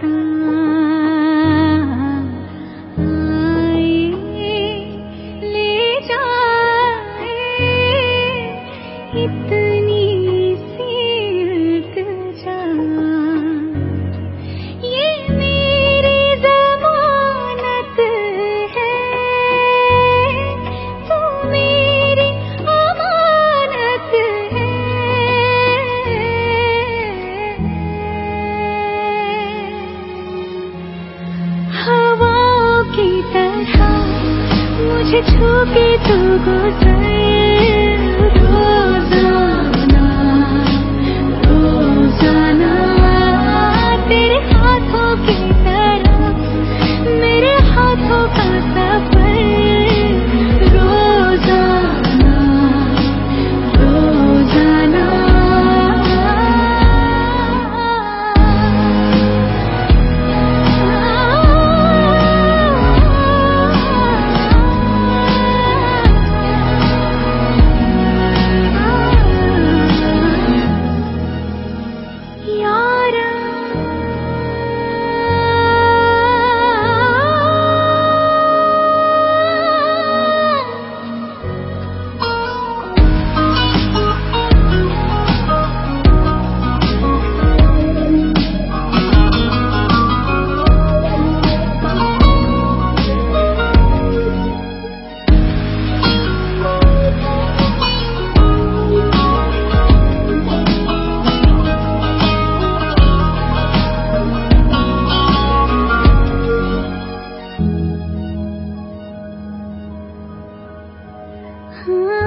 思。 다시 죽이 두고서 could.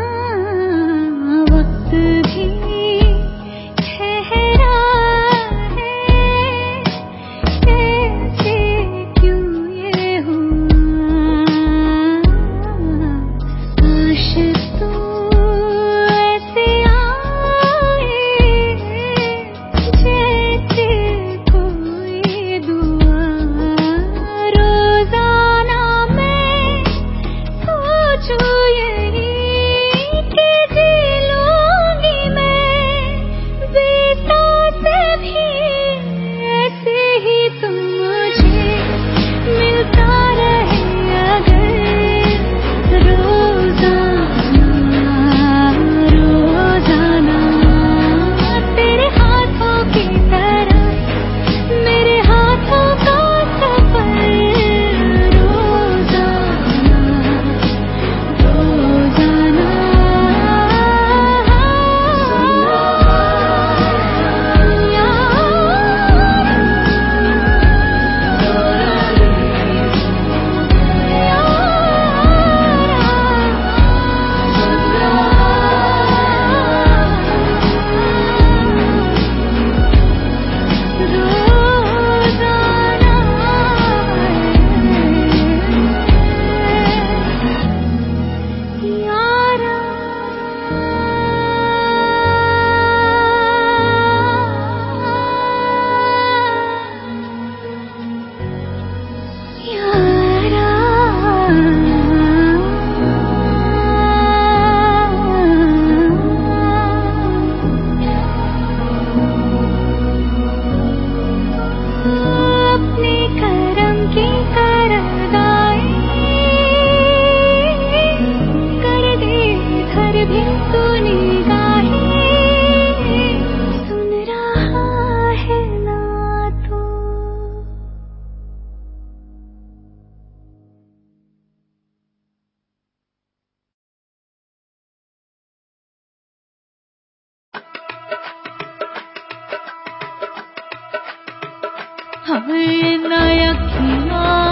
हमें नया खिला